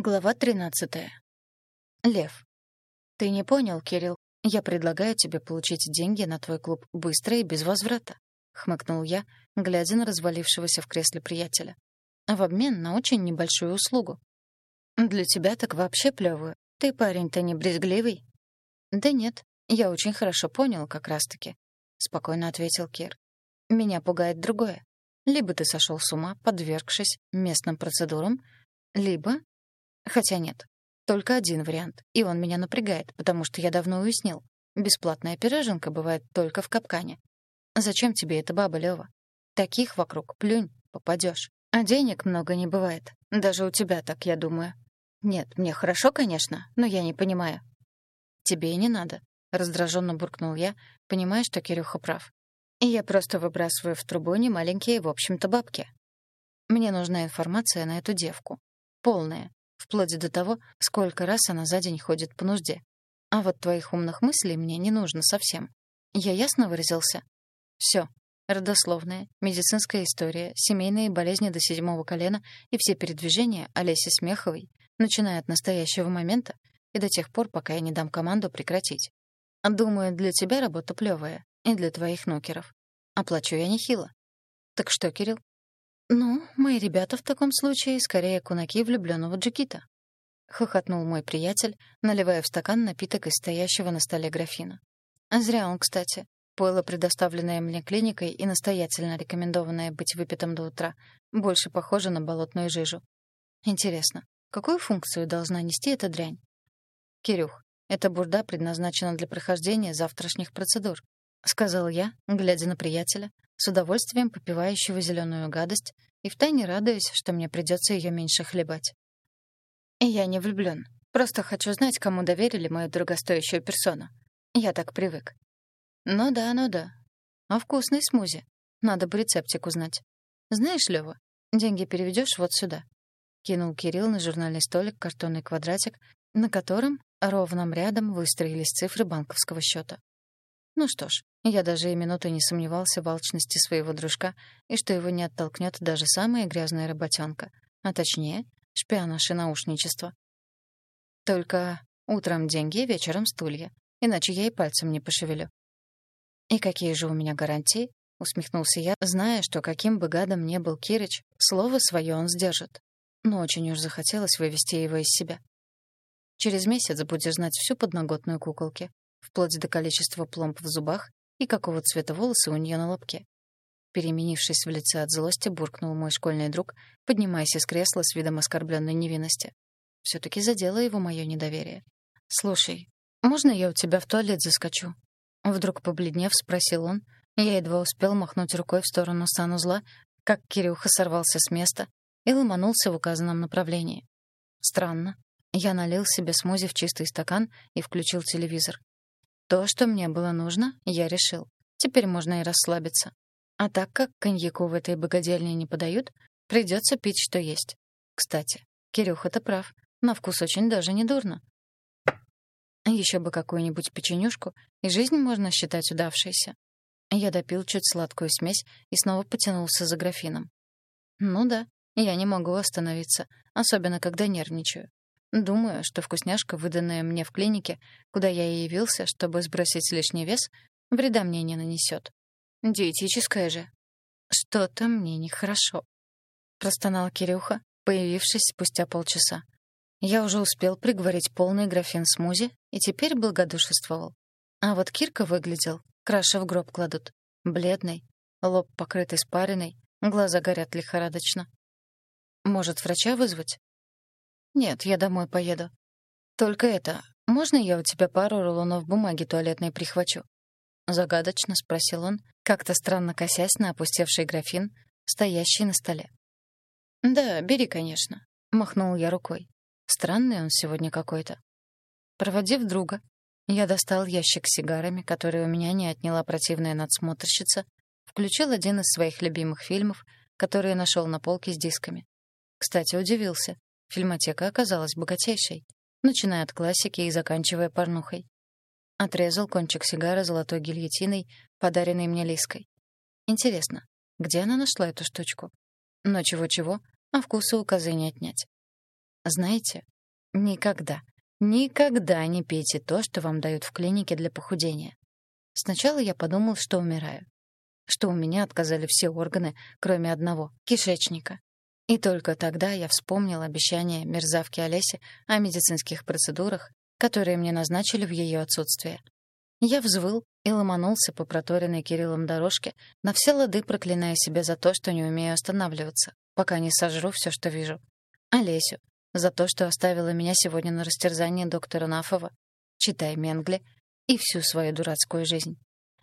Глава 13. Лев. Ты не понял, Кирилл. Я предлагаю тебе получить деньги на твой клуб быстро и без возврата, хмыкнул я, глядя на развалившегося в кресле приятеля. В обмен на очень небольшую услугу. Для тебя так вообще плевую. Ты парень-то не брезгливый. Да нет, я очень хорошо понял как раз-таки, спокойно ответил Кир. Меня пугает другое. Либо ты сошел с ума, подвергшись местным процедурам, либо Хотя нет, только один вариант, и он меня напрягает, потому что я давно уяснил. Бесплатная пироженка бывает только в капкане. Зачем тебе эта баба, Лёва? Таких вокруг плюнь, попадёшь. А денег много не бывает. Даже у тебя так, я думаю. Нет, мне хорошо, конечно, но я не понимаю. Тебе и не надо, раздраженно буркнул я, понимая, что Кирюха прав. И я просто выбрасываю в трубу не маленькие, в общем-то, бабки. Мне нужна информация на эту девку. Полная, вплоть до того, сколько раз она за день ходит по нужде. А вот твоих умных мыслей мне не нужно совсем. Я ясно выразился? Все. Родословная, медицинская история, семейные болезни до седьмого колена и все передвижения Олеси Смеховой, начиная от настоящего момента и до тех пор, пока я не дам команду прекратить. Думаю, для тебя работа плевая, и для твоих нокеров. Оплачу я нехило. Так что, Кирилл, «Ну, мои ребята в таком случае скорее кунаки влюбленного Джекита», — хохотнул мой приятель, наливая в стакан напиток из стоящего на столе графина. «Зря он, кстати. Пойло, предоставленное мне клиникой и настоятельно рекомендованное быть выпитым до утра, больше похоже на болотную жижу. Интересно, какую функцию должна нести эта дрянь? Кирюх, эта бурда предназначена для прохождения завтрашних процедур, сказал я, глядя на приятеля, с удовольствием попивающего зеленую гадость и втайне радуясь, что мне придется ее меньше хлебать. Я не влюблен. Просто хочу знать, кому доверили мою дорогостоящую персону. Я так привык. Ну да, ну да. А вкусный смузи. Надо бы рецептик узнать. Знаешь, Лёва, деньги переведешь вот сюда. Кинул Кирилл на журнальный столик картонный квадратик, на котором ровным рядом выстроились цифры банковского счета. Ну что ж, я даже и минуты не сомневался в алчности своего дружка и что его не оттолкнет даже самая грязная работенка, а точнее, шпионаж и наушничество. Только утром деньги, вечером стулья, иначе я и пальцем не пошевелю. «И какие же у меня гарантии?» — усмехнулся я, зная, что каким бы гадом ни был Кирыч, слово свое он сдержит. Но очень уж захотелось вывести его из себя. Через месяц будешь знать всю подноготную куколки, вплоть до количества пломб в зубах и какого цвета волосы у нее на лобке. Переменившись в лице от злости, буркнул мой школьный друг, поднимаясь из кресла с видом оскорбленной невинности. все таки задело его мое недоверие. «Слушай, можно я у тебя в туалет заскочу?» Вдруг побледнев, спросил он. Я едва успел махнуть рукой в сторону санузла, как Кирюха сорвался с места и ломанулся в указанном направлении. Странно. Я налил себе смузи в чистый стакан и включил телевизор. То, что мне было нужно, я решил. Теперь можно и расслабиться. А так как коньяку в этой богадельне не подают, придется пить, что есть. Кстати, Кирюха-то прав. На вкус очень даже не дурно. Еще бы какую-нибудь печенюшку, и жизнь можно считать удавшейся. Я допил чуть сладкую смесь и снова потянулся за графином. Ну да, я не могу остановиться, особенно когда нервничаю. Думаю, что вкусняшка, выданная мне в клинике, куда я и явился, чтобы сбросить лишний вес, вреда мне не нанесет. Диетическая же. Что-то мне нехорошо. Простонал Кирюха, появившись спустя полчаса. Я уже успел приговорить полный графин смузи и теперь благодушествовал. А вот Кирка выглядел, краши в гроб кладут, бледный, лоб покрыт испариной, глаза горят лихорадочно. Может, врача вызвать? Нет, я домой поеду. Только это, можно я у тебя пару рулонов бумаги туалетной прихвачу? Загадочно спросил он, как-то странно косясь на опустевший графин, стоящий на столе. Да, бери, конечно, махнул я рукой. Странный он сегодня какой-то. Проводив друга, я достал ящик с сигарами, который у меня не отняла противная надсмотрщица, включил один из своих любимых фильмов, которые нашел на полке с дисками. Кстати, удивился. Фильмотека оказалась богатейшей, начиная от классики и заканчивая порнухой. Отрезал кончик сигары золотой гильотиной, подаренной мне Лиской. Интересно, где она нашла эту штучку? Но чего-чего, а вкуса у козы не отнять. Знаете, никогда, никогда не пейте то, что вам дают в клинике для похудения. Сначала я подумал, что умираю, что у меня отказали все органы, кроме одного — кишечника. И только тогда я вспомнил обещание мерзавки Олеси о медицинских процедурах, которые мне назначили в ее отсутствие. Я взвыл и ломанулся по проторенной Кириллом дорожке, на все лады проклиная себя за то, что не умею останавливаться, пока не сожру все, что вижу. Олесю, за то, что оставила меня сегодня на растерзание доктора Нафова, читай Менгли, и всю свою дурацкую жизнь.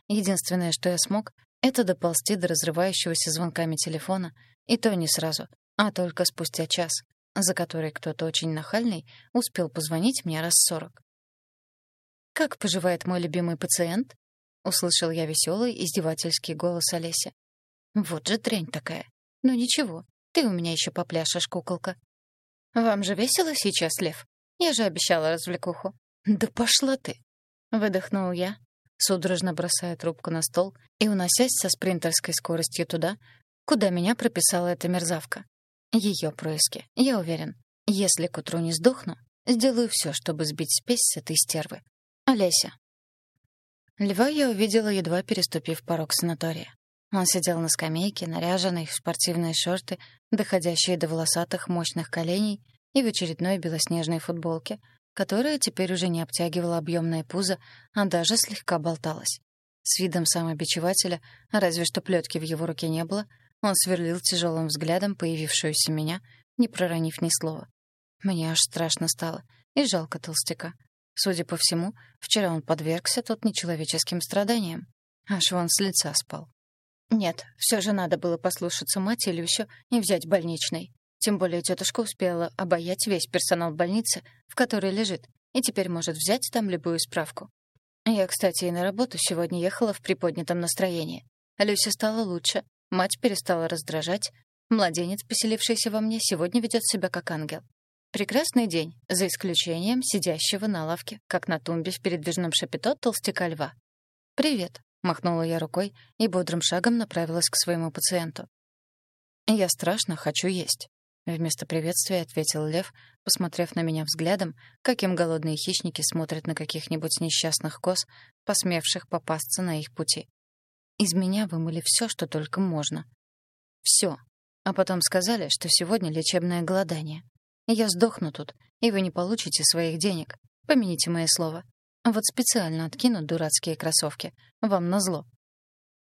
Единственное, что я смог, это доползти до разрывающегося звонками телефона, и то не сразу, а только спустя час, за который кто-то очень нахальный успел позвонить мне раз сорок. «Как поживает мой любимый пациент?» — услышал я веселый, издевательский голос Олеси. «Вот же дрянь такая. Ну ничего, ты у меня еще попляшешь, куколка». «Вам же весело сейчас, Лев? Я же обещала развлекуху». «Да пошла ты!» — выдохнул я, судорожно бросая трубку на стол и уносясь со спринтерской скоростью туда, куда меня прописала эта мерзавка. Ее происки, я уверен. Если к утру не сдохну, сделаю все, чтобы сбить спесь с этой стервы. Олеся. Льва я увидела, едва переступив порог санатория. Он сидел на скамейке, наряженный в спортивные шорты, доходящие до волосатых мощных коленей, и в очередной белоснежной футболке, которая теперь уже не обтягивала объемное пузо, а даже слегка болталась. С видом самобичевателя, разве что плетки в его руке не было, он сверлил тяжелым взглядом появившуюся меня, не проронив ни слова. Мне аж страшно стало, и жалко толстяка. Судя по всему, вчера он подвергся тут нечеловеческим страданиям. Аж он с лица спал. Нет, все же надо было послушаться мать Илюсю и взять больничный. Тем более тетушка успела обаять весь персонал больницы, в которой лежит, и теперь может взять там любую справку. Я, кстати, и на работу сегодня ехала в приподнятом настроении. Люся стала лучше, Мать перестала раздражать. Младенец, поселившийся во мне, сегодня ведет себя как ангел. Прекрасный день, за исключением сидящего на лавке, как на тумбе в передвижном шапито толстяка льва. «Привет», — махнула я рукой и бодрым шагом направилась к своему пациенту. «Я страшно хочу есть», — вместо приветствия ответил лев, посмотрев на меня взглядом, каким голодные хищники смотрят на каких-нибудь несчастных коз, посмевших попасться на их пути. Из меня вымыли все, что только можно. Все. А потом сказали, что сегодня лечебное голодание. Я сдохну тут, и вы не получите своих денег. Помяните мое слово. Вот специально откину дурацкие кроссовки. Вам назло.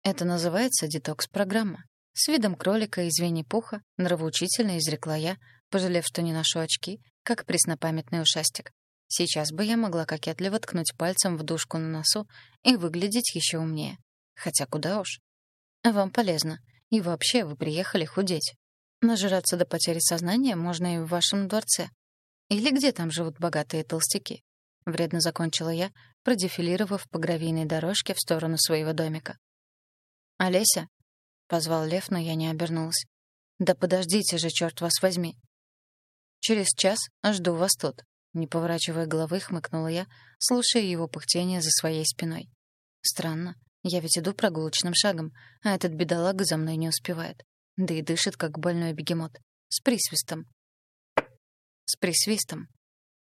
Это называется детокс-программа. С видом кролика из Винни-Пуха нравоучительно изрекла я, пожалев, что не ношу очки, как преснопамятный ушастик. Сейчас бы я могла кокетливо ткнуть пальцем в дужку на носу и выглядеть еще умнее. Хотя куда уж. А вам полезно. И вообще вы приехали худеть. Нажираться до потери сознания можно и в вашем дворце. Или где там живут богатые толстяки. Вредно закончила я, продефилировав по гравийной дорожке в сторону своего домика. «Олеся?» — позвал Лев, но я не обернулась. «Да подождите же, черт вас возьми!» «Через час жду вас тут», — не поворачивая головы, хмыкнула я, слушая его пыхтение за своей спиной. «Странно. Я ведь иду прогулочным шагом, а этот бедолага за мной не успевает. Да и дышит, как больной бегемот. С присвистом. С присвистом.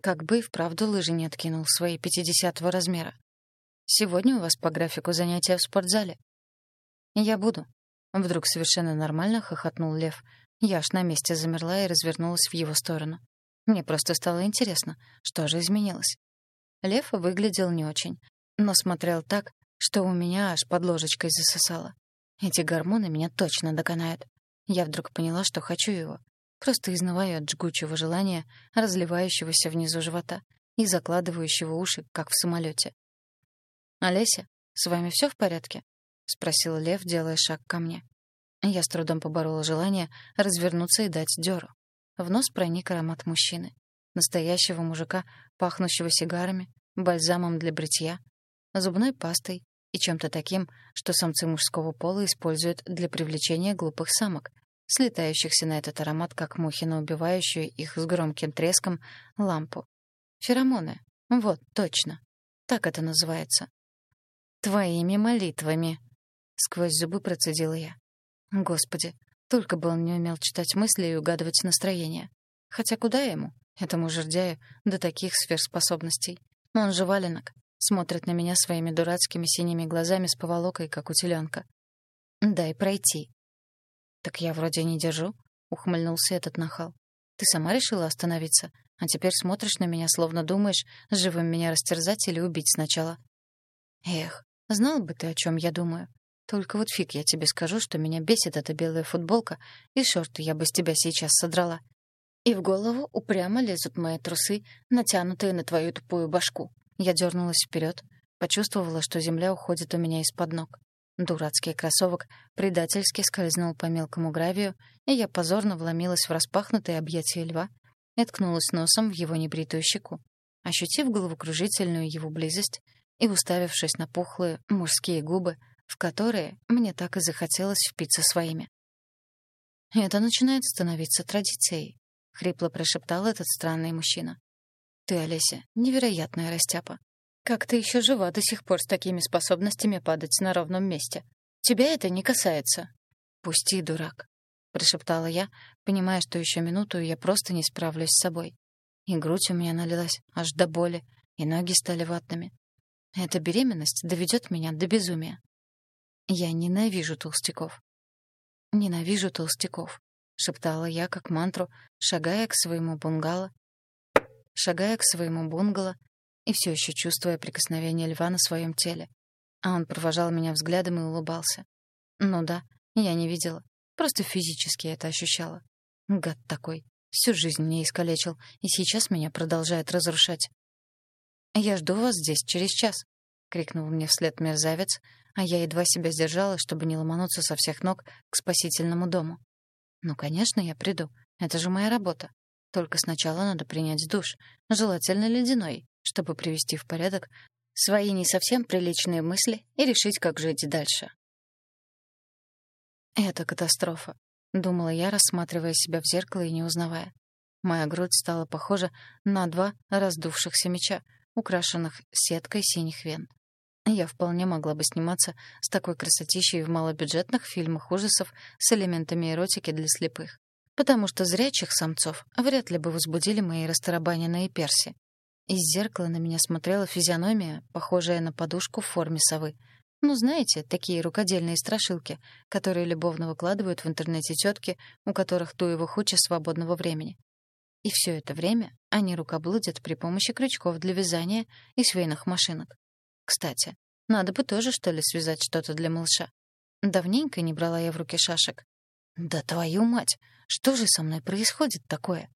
Как бы и вправду лыжи не откинул свои пятидесятого размера. Сегодня у вас по графику занятия в спортзале. Я буду. Вдруг совершенно нормально хохотнул Лев. Я аж на месте замерла и развернулась в его сторону. Мне просто стало интересно, что же изменилось. Лев выглядел не очень, но смотрел так, что у меня аж под ложечкой засосало. Эти гормоны меня точно доконают. Я вдруг поняла, что хочу его. Просто изнываю от жгучего желания, разливающегося внизу живота и закладывающего уши, как в самолете. «Олеся, с вами все в порядке?» — спросил Лев, делая шаг ко мне. Я с трудом поборола желание развернуться и дать дёру. В нос проник аромат мужчины. Настоящего мужика, пахнущего сигарами, бальзамом для бритья, зубной пастой и чем-то таким, что самцы мужского пола используют для привлечения глупых самок, слетающихся на этот аромат, как мухи на убивающую их с громким треском лампу. Феромоны. Вот, точно. Так это называется. «Твоими молитвами», — сквозь зубы процедила я. Господи, только бы он не умел читать мысли и угадывать настроение. Хотя куда ему? Этому жердяю до таких сверхспособностей. Он же валенок. Смотрит на меня своими дурацкими синими глазами с поволокой, как у теленка. «Дай пройти». «Так я вроде не держу», — ухмыльнулся этот нахал. «Ты сама решила остановиться, а теперь смотришь на меня, словно думаешь, живым меня растерзать или убить сначала». «Эх, знал бы ты, о чем я думаю. Только вот фиг я тебе скажу, что меня бесит эта белая футболка, и шорты я бы с тебя сейчас содрала. И в голову упрямо лезут мои трусы, натянутые на твою тупую башку. Я дернулась вперед, почувствовала, что земля уходит у меня из-под ног. Дурацкий кроссовок предательски скользнул по мелкому гравию, и я позорно вломилась в распахнутые объятия льва и ткнулась носом в его небритую щеку. Ощутив головокружительную его близость и уставившись на пухлые мужские губы, в которые мне так и захотелось впиться своими. Это начинает становиться традицией. — хрипло прошептал этот странный мужчина. «Ты, Олеся, невероятная растяпа. Как ты еще жива до сих пор с такими способностями падать на ровном месте? Тебя это не касается». «Пусти, дурак», — прошептала я, понимая, что еще минуту я просто не справлюсь с собой. И грудь у меня налилась аж до боли, и ноги стали ватными. Эта беременность доведет меня до безумия. Я ненавижу толстяков. Ненавижу толстяков. — шептала я как мантру, шагая к своему бунгало, шагая к своему бунгало и все еще чувствуя прикосновение льва на своем теле. А он провожал меня взглядом и улыбался. Ну да, я не видела, просто физически это ощущала. Гад такой, всю жизнь мне искалечил, и сейчас меня продолжает разрушать. «Я жду вас здесь через час», — крикнул мне вслед мерзавец, а я едва себя сдержала, чтобы не ломануться со всех ног к спасительному дому. «Ну, конечно, я приду. Это же моя работа. Только сначала надо принять душ, желательно ледяной, чтобы привести в порядок свои не совсем приличные мысли и решить, как жить дальше». «Это катастрофа», — думала я, рассматривая себя в зеркало и не узнавая. Моя грудь стала похожа на два раздувшихся меча, украшенных сеткой синих вен. Я вполне могла бы сниматься с такой красотищей в малобюджетных фильмах ужасов с элементами эротики для слепых. Потому что зрячих самцов вряд ли бы возбудили мои растарабаненные перси. Из зеркала на меня смотрела физиономия, похожая на подушку в форме совы. Ну, знаете, такие рукодельные страшилки, которые любовно выкладывают в интернете тетки, у которых туево хуча свободного времени. И все это время они рукоблудят при помощи крючков для вязания и швейных машинок. Кстати, надо бы тоже, что ли, связать что-то для малыша. Давненько не брала я в руки шашек. Да твою мать, что же со мной происходит такое?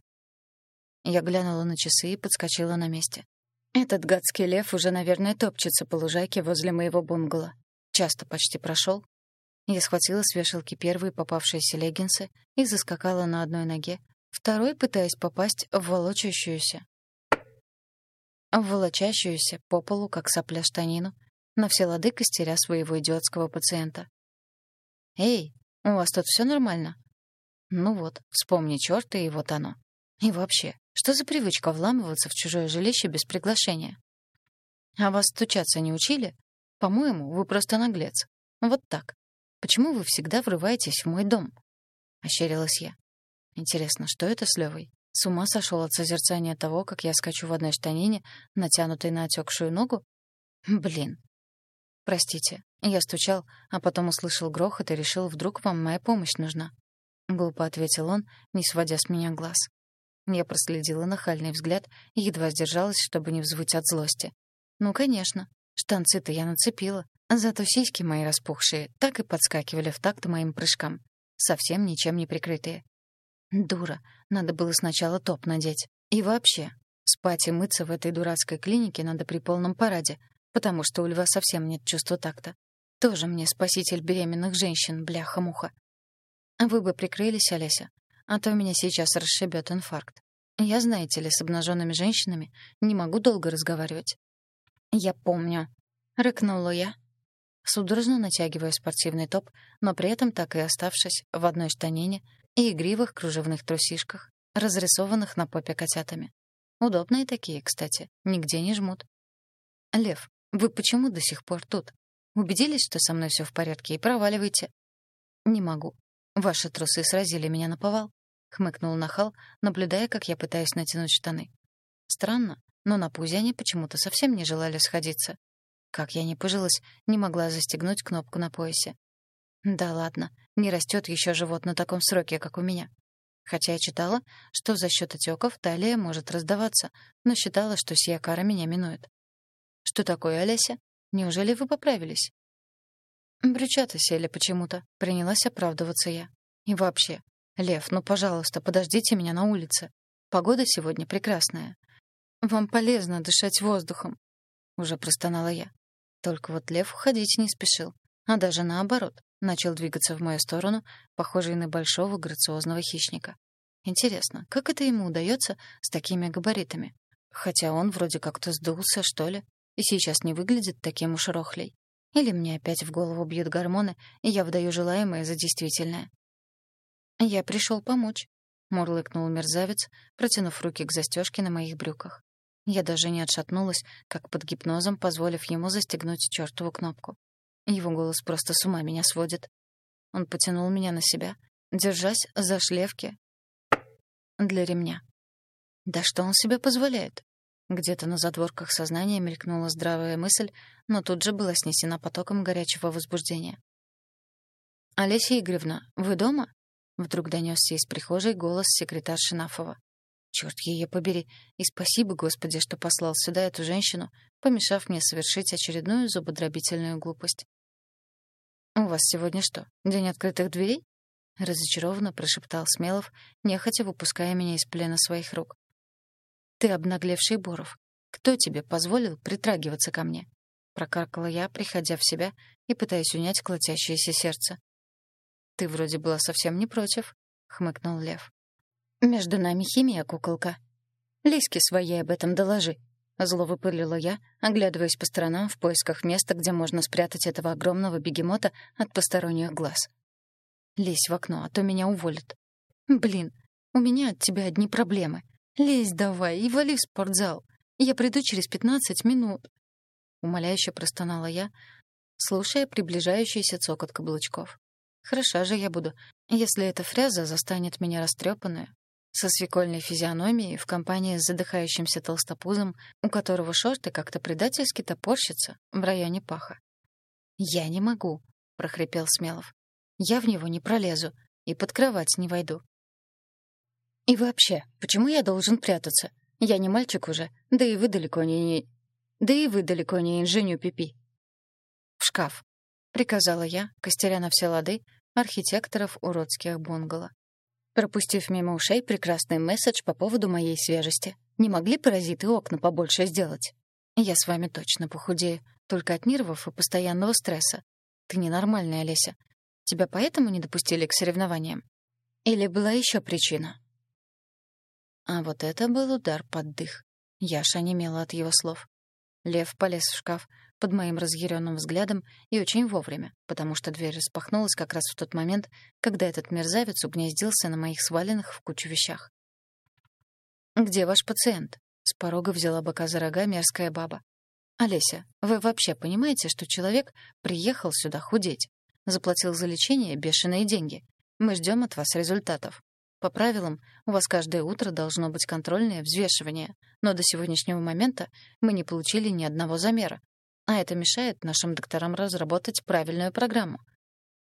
Я глянула на часы и подскочила на месте. Этот гадский лев уже, наверное, топчется по лужайке возле моего бунгало. Часто почти прошел. Я схватила с вешалки первые попавшиеся леггинсы и заскакала на одной ноге, второй пытаясь попасть в волочащуюся, в волочащуюся по полу, как сопля штанину, на все лады костеря своего идиотского пациента. «Эй, у вас тут все нормально?» Ну вот, вспомни чёрта, и вот оно. И вообще, что за привычка вламываться в чужое жилище без приглашения? А вас стучаться не учили? По-моему, вы просто наглец. Вот так. Почему вы всегда врываетесь в мой дом? Ощерилась я. Интересно, что это с Левой? С ума сошел от созерцания того, как я скачу в одной штанине, натянутой на отекшую ногу? Блин. Простите, я стучал, а потом услышал грохот и решил, вдруг вам моя помощь нужна. Глупо ответил он, не сводя с меня глаз. Я проследила нахальный взгляд и едва сдержалась, чтобы не взвыть от злости. Ну, конечно, штанцы-то я нацепила, зато сиськи мои распухшие так и подскакивали в такт моим прыжкам, совсем ничем не прикрытые. Дура, надо было сначала топ надеть. И вообще, спать и мыться в этой дурацкой клинике надо при полном параде, потому что у льва совсем нет чувства такта. Тоже мне спаситель беременных женщин, бляха-муха. Вы бы прикрылись, Олеся, а то меня сейчас расшибет инфаркт. Я, знаете ли, с обнаженными женщинами не могу долго разговаривать. Я помню. Рыкнула я, судорожно натягивая спортивный топ, но при этом так и оставшись в одной штанине и игривых кружевных трусишках, разрисованных на попе котятами. Удобные такие, кстати, нигде не жмут. «Лев, вы почему до сих пор тут? Убедились, что со мной все в порядке, и проваливаете?» «Не могу. Ваши трусы сразили меня на повал. — хмыкнул нахал, наблюдая, как я пытаюсь натянуть штаны. Странно, но на пузе они почему-то совсем не желали сходиться. Как я не пыжилась, не могла застегнуть кнопку на поясе. Да ладно, не растет еще живот на таком сроке, как у меня. Хотя я читала, что за счет отеков талия может раздаваться, но считала, что сия кара меня минует. Что такое, Олеся? Неужели вы поправились? Брючата сели почему-то. Принялась оправдываться я. И вообще, Лев, ну, пожалуйста, подождите меня на улице. Погода сегодня прекрасная. Вам полезно дышать воздухом. Уже простонала я. Только вот Лев уходить не спешил, а даже наоборот, начал двигаться в мою сторону, похожий на большого грациозного хищника. Интересно, как это ему удается с такими габаритами? Хотя он вроде как-то сдулся, что ли, и сейчас не выглядит таким уж рохлей. Или мне опять в голову бьют гормоны, и я выдаю желаемое за действительное. «Я пришел помочь», — мурлыкнул мерзавец, протянув руки к застежке на моих брюках. Я даже не отшатнулась, как под гипнозом, позволив ему застегнуть чертову кнопку. Его голос просто с ума меня сводит. Он потянул меня на себя, держась за шлевки для ремня. Да что он себе позволяет? Где-то на задворках сознания мелькнула здравая мысль, но тут же была снесена потоком горячего возбуждения. «Олеся Игоревна, вы дома?» Вдруг донесся из прихожей голос секретарши Нафова. Черт ее побери. И спасибо, Господи, что послал сюда эту женщину, помешав мне совершить очередную зубодробительную глупость. «У вас сегодня что, день открытых дверей?» — разочарованно прошептал Смелов, нехотя выпуская меня из плена своих рук. «Ты обнаглевший Боров. Кто тебе позволил притрагиваться ко мне?» — прокаркала я, приходя в себя и пытаясь унять колотящееся сердце. «Ты вроде была совсем не против», — хмыкнул Лев. «Между нами химия, куколка. Лиське своей об этом доложи». Зло выпылила я, оглядываясь по сторонам в поисках места, где можно спрятать этого огромного бегемота от посторонних глаз. «Лезь в окно, а то меня уволят». «Блин, у меня от тебя одни проблемы. Лезь давай и вали в спортзал. Я приду через пятнадцать минут». Умоляюще простонала я, слушая приближающийся цокот каблучков. Хороша же я буду, если эта фряза застанет меня растрепанную, со свекольной физиономией в компании с задыхающимся толстопузом, у которого шорты как-то предательски топорщатся в районе паха. «Я не могу», — прохрипел Смелов. «Я в него не пролезу и под кровать не войду». «И вообще, почему я должен прятаться? Я не мальчик уже, да и вы далеко не... Да и вы далеко не инженю Пипи». «В шкаф», — приказала я, костеря на все лады, архитекторов уродских бунгало пропустив мимо ушей прекрасный месседж по поводу моей свежести. Не могли паразиты окна побольше сделать? Я с вами точно похудею, только от нервов и постоянного стресса. Ты ненормальная, Олеся. Тебя поэтому не допустили к соревнованиям? Или была еще причина? А вот это был удар под дых. Яша немела от его слов. Лев полез в шкаф, под моим разъяренным взглядом и очень вовремя, потому что дверь распахнулась как раз в тот момент, когда этот мерзавец угнездился на моих сваленных в кучу вещах. «Где ваш пациент?» — с порога взяла бока за рога мерзкая баба. «Олеся, вы вообще понимаете, что человек приехал сюда худеть? Заплатил за лечение бешеные деньги. Мы ждем от вас результатов. По правилам, у вас каждое утро должно быть контрольное взвешивание, но до сегодняшнего момента мы не получили ни одного замера, а это мешает нашим докторам разработать правильную программу.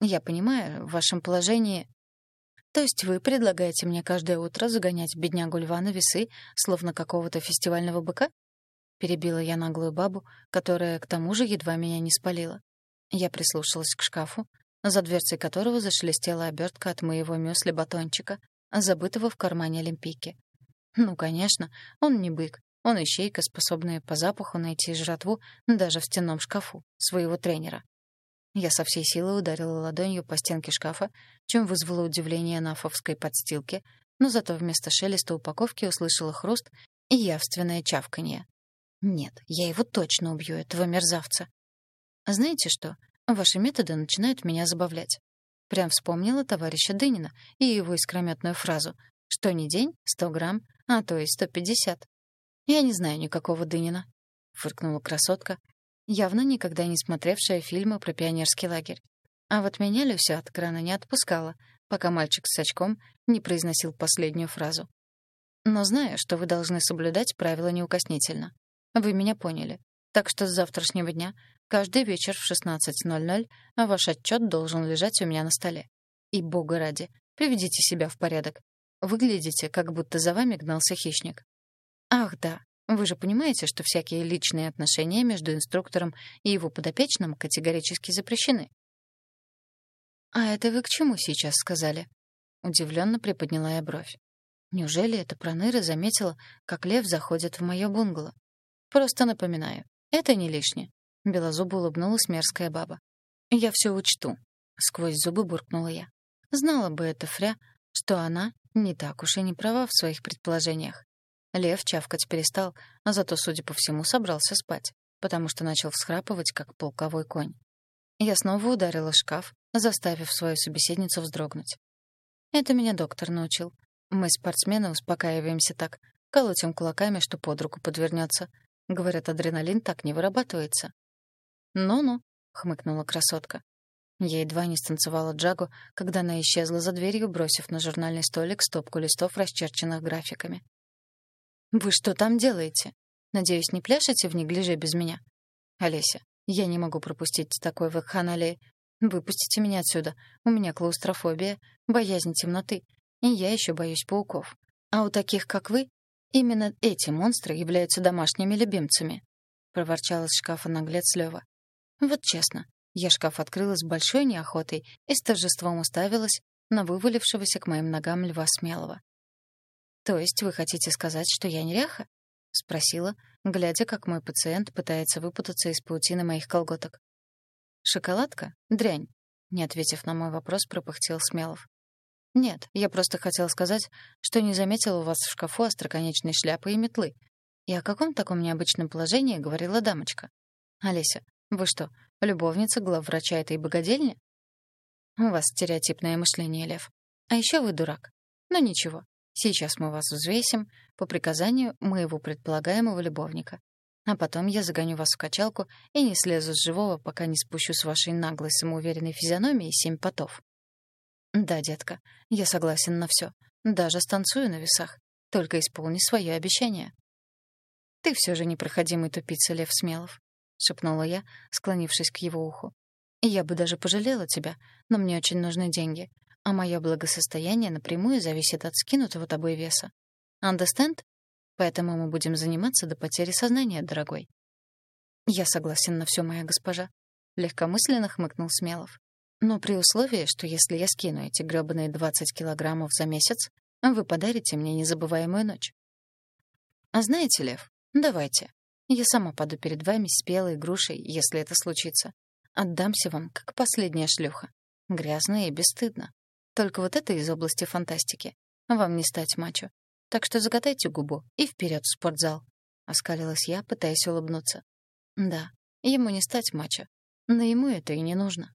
Я понимаю, в вашем положении... То есть вы предлагаете мне каждое утро загонять беднягу льва на весы, словно какого-то фестивального быка? Перебила я наглую бабу, которая, к тому же, едва меня не спалила. Я прислушалась к шкафу, за дверцей которого зашелестела обертка от моего мюсли-батончика, забытого в кармане Олимпийки. Ну, конечно, он не бык, он ищейка, способная по запаху найти жратву даже в стенном шкафу своего тренера. Я со всей силы ударила ладонью по стенке шкафа, чем вызвало удивление на фовской подстилке, но зато вместо шелеста упаковки услышала хруст и явственное чавканье. Нет, я его точно убью, этого мерзавца. Знаете что? Ваши методы начинают меня забавлять. Прям вспомнила товарища Дынина и его искрометную фразу «Что ни день, сто грамм, а то и сто пятьдесят». «Я не знаю никакого Дынина», — фыркнула красотка, явно никогда не смотревшая фильмы про пионерский лагерь. А вот меня Люся от крана не отпускала, пока мальчик с очком не произносил последнюю фразу. «Но знаю, что вы должны соблюдать правила неукоснительно. Вы меня поняли. Так что с завтрашнего дня каждый вечер в 16.00 ваш отчет должен лежать у меня на столе. И, бога ради, приведите себя в порядок. Выглядите, как будто за вами гнался хищник. Ах, да, вы же понимаете, что всякие личные отношения между инструктором и его подопечным категорически запрещены. «А это вы к чему сейчас сказали?» Удивленно приподняла я бровь. Неужели эта проныра заметила, как лев заходит в моё бунгало? Просто напоминаю, это не лишнее. Белозубо улыбнулась мерзкая баба. «Я все учту», — сквозь зубы буркнула я. Знала бы эта фря, что она не так уж и не права в своих предположениях. Лев чавкать перестал, а зато, судя по всему, собрался спать, потому что начал всхрапывать, как полковой конь. Я снова ударила шкаф, заставив свою собеседницу вздрогнуть. Это меня доктор научил. Мы, спортсмены, успокаиваемся так, колотим кулаками, что под руку подвернется. Говорят, адреналин так не вырабатывается. «Ну-ну», — хмыкнула красотка. Я едва не станцевала джагу, когда она исчезла за дверью, бросив на журнальный столик стопку листов, расчерченных графиками. «Вы что там делаете? Надеюсь, не пляшете в неглиже без меня?» «Олеся, я не могу пропустить такой вакханалии. Выпустите меня отсюда. У меня клаустрофобия, боязнь темноты, и я еще боюсь пауков. А у таких, как вы, именно эти монстры являются домашними любимцами», — проворчал из шкафа наглец Лёва. «Вот честно, я шкаф открыла с большой неохотой и с торжеством уставилась на вывалившегося к моим ногам льва смелого. «То есть вы хотите сказать, что я неряха?» — спросила, глядя, как мой пациент пытается выпутаться из паутины моих колготок. «Шоколадка? Дрянь!» — не ответив на мой вопрос, пропыхтел Смелов. «Нет, я просто хотел сказать, что не заметил у вас в шкафу остроконечной шляпы и метлы. И о каком таком необычном положении говорила дамочка? Олеся, вы что, любовница главврача этой богадельни?» «У вас стереотипное мышление, Лев. А еще вы дурак. Но ничего, Сейчас мы вас взвесим по приказанию моего предполагаемого любовника. А потом я загоню вас в качалку и не слезу с живого, пока не спущу с вашей наглой самоуверенной физиономией семь потов. Да, детка, я согласен на все. Даже станцую на весах. Только исполни свое обещание. Ты все же непроходимый тупица, Лев Смелов, — шепнула я, склонившись к его уху. Я бы даже пожалела тебя, но мне очень нужны деньги а мое благосостояние напрямую зависит от скинутого тобой веса. Understand? Поэтому мы будем заниматься до потери сознания, дорогой. Я согласен на все, моя госпожа. Легкомысленно хмыкнул Смелов. Но при условии, что если я скину эти грёбаные 20 килограммов за месяц, вы подарите мне незабываемую ночь. А знаете, Лев, давайте. Я сама паду перед вами спелой грушей, если это случится. Отдамся вам, как последняя шлюха. Грязно и бесстыдно. Только вот это из области фантастики. Вам не стать мачо. Так что закатайте губу и вперед в спортзал. Оскалилась я, пытаясь улыбнуться. Да, ему не стать мачо. Но ему это и не нужно.